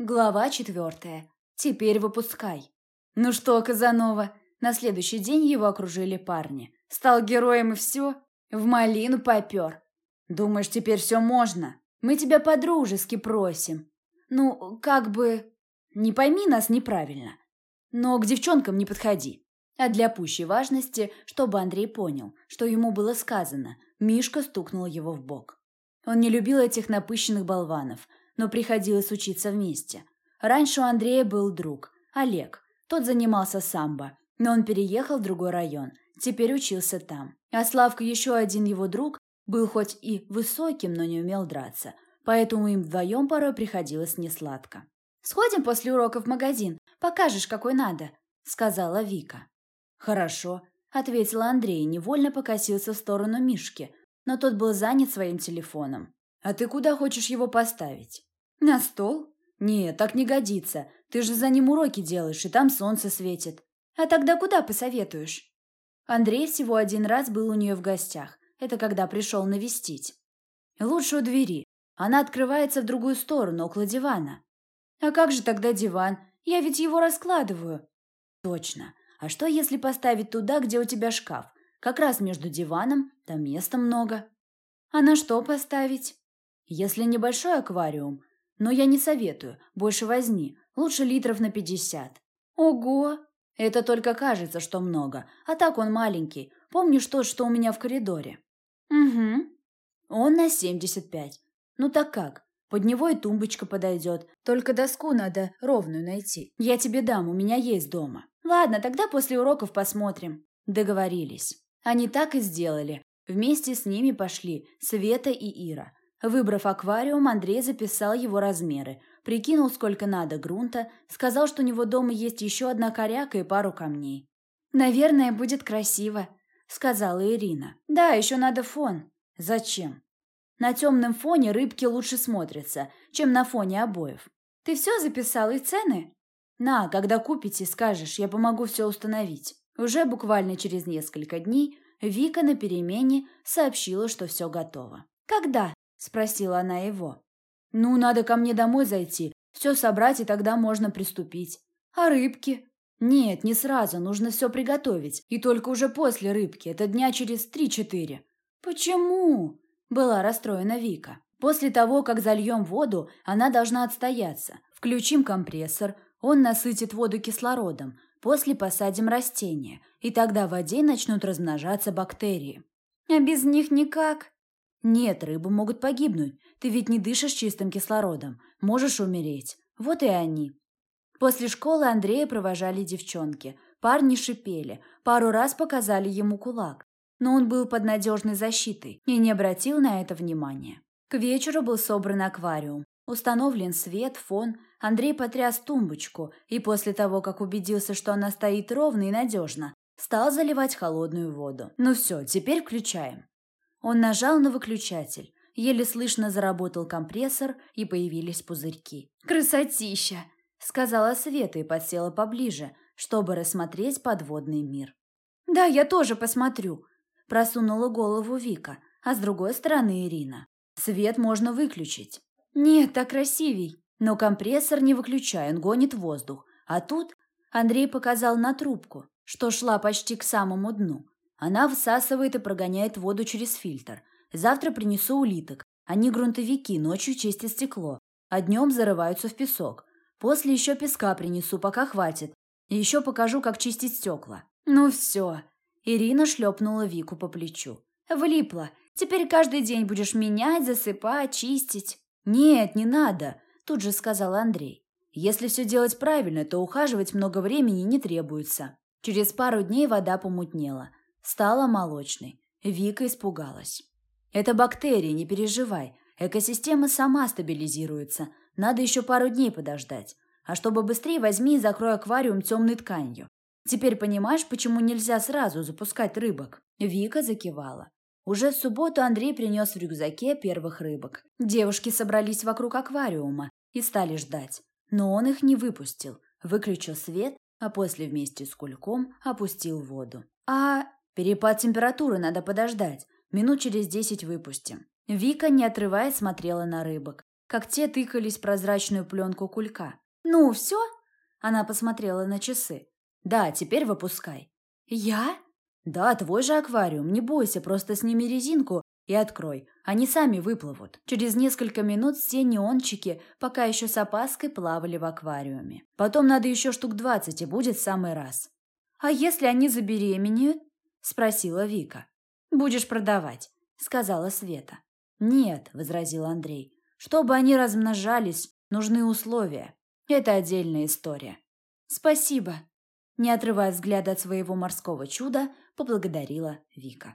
Глава четвертая. Теперь выпускай. Ну что, Казанова, на следующий день его окружили парни. Стал героем и все. В малину попер. Думаешь, теперь все можно? Мы тебя по-дружески просим. Ну, как бы... Не пойми нас неправильно. Но к девчонкам не подходи. А для пущей важности, чтобы Андрей понял, что ему было сказано, Мишка стукнул его в бок. Он не любил этих напыщенных болванов, но приходилось учиться вместе. Раньше у Андрея был друг, Олег. Тот занимался самбо, но он переехал в другой район, теперь учился там. А Славка, еще один его друг, был хоть и высоким, но не умел драться, поэтому им вдвоем порой приходилось несладко. «Сходим после урока в магазин, покажешь, какой надо», — сказала Вика. «Хорошо», — ответил Андрей, невольно покосился в сторону Мишки, но тот был занят своим телефоном. «А ты куда хочешь его поставить?» «На стол?» «Нет, так не годится. Ты же за ним уроки делаешь, и там солнце светит». «А тогда куда посоветуешь?» Андрей всего один раз был у нее в гостях. Это когда пришел навестить. «Лучше у двери. Она открывается в другую сторону, около дивана». «А как же тогда диван? Я ведь его раскладываю». «Точно. А что, если поставить туда, где у тебя шкаф? Как раз между диваном, там места много». «А на что поставить?» «Если небольшой аквариум, но я не советую, больше возни, лучше литров на пятьдесят. Ого! Это только кажется, что много, а так он маленький. Помнишь тот, что у меня в коридоре? Угу. Он на семьдесят пять. Ну так как? Под него и тумбочка подойдет. Только доску надо ровную найти. Я тебе дам, у меня есть дома. Ладно, тогда после уроков посмотрим. Договорились. Они так и сделали. Вместе с ними пошли Света и Ира. Выбрав аквариум, Андрей записал его размеры, прикинул, сколько надо грунта, сказал, что у него дома есть еще одна коряка и пару камней. «Наверное, будет красиво», — сказала Ирина. «Да, еще надо фон». «Зачем?» «На темном фоне рыбки лучше смотрятся, чем на фоне обоев». «Ты все записал и цены?» «На, когда купите, скажешь, я помогу все установить». Уже буквально через несколько дней Вика на перемене сообщила, что все готово. «Когда?» – спросила она его. «Ну, надо ко мне домой зайти, все собрать, и тогда можно приступить. А рыбки?» «Нет, не сразу, нужно все приготовить, и только уже после рыбки, это дня через три-четыре». «Почему?» – была расстроена Вика. «После того, как зальем воду, она должна отстояться. Включим компрессор, он насытит воду кислородом, после посадим растения, и тогда в воде начнут размножаться бактерии». «А без них никак?» Нет, рыбы могут погибнуть. Ты ведь не дышишь чистым кислородом. Можешь умереть. Вот и они. После школы Андрея провожали девчонки. Парни шипели. Пару раз показали ему кулак. Но он был под надежной защитой и не обратил на это внимания. К вечеру был собран аквариум. Установлен свет, фон. Андрей потряс тумбочку и после того, как убедился, что она стоит ровно и надежно, стал заливать холодную воду. Ну все, теперь включаем. Он нажал на выключатель. Еле слышно заработал компрессор, и появились пузырьки. «Красотища!» — сказала Света и подсела поближе, чтобы рассмотреть подводный мир. «Да, я тоже посмотрю», — просунула голову Вика, а с другой стороны Ирина. «Свет можно выключить». «Нет, так красивей». Но компрессор не выключай, он гонит воздух. А тут Андрей показал на трубку, что шла почти к самому дну. Она всасывает и прогоняет воду через фильтр. Завтра принесу улиток. Они грунтовики, ночью чистят стекло, а днем зарываются в песок. После еще песка принесу, пока хватит. И еще покажу, как чистить стекла. Ну все. Ирина шлепнула Вику по плечу. Влипла. Теперь каждый день будешь менять, засыпать, чистить. Нет, не надо, тут же сказал Андрей. Если все делать правильно, то ухаживать много времени не требуется. Через пару дней вода помутнела. Стала молочной. Вика испугалась. «Это бактерии, не переживай. Экосистема сама стабилизируется. Надо еще пару дней подождать. А чтобы быстрее, возьми и закрой аквариум темной тканью. Теперь понимаешь, почему нельзя сразу запускать рыбок?» Вика закивала. Уже в субботу Андрей принес в рюкзаке первых рыбок. Девушки собрались вокруг аквариума и стали ждать. Но он их не выпустил. Выключил свет, а после вместе с кульком опустил воду. «А Перепад температуры надо подождать. Минут через десять выпустим. Вика, не отрываясь, смотрела на рыбок. как те тыкались в прозрачную пленку кулька. «Ну, все?» Она посмотрела на часы. «Да, теперь выпускай». «Я?» «Да, твой же аквариум. Не бойся, просто сними резинку и открой. Они сами выплывут». Через несколько минут все неончики пока еще с опаской плавали в аквариуме. Потом надо еще штук двадцать, и будет самый раз. «А если они забеременеют?» – спросила Вика. «Будешь продавать», – сказала Света. «Нет», – возразил Андрей. «Чтобы они размножались, нужны условия. Это отдельная история». «Спасибо», – не отрывая взгляда от своего морского чуда, поблагодарила Вика.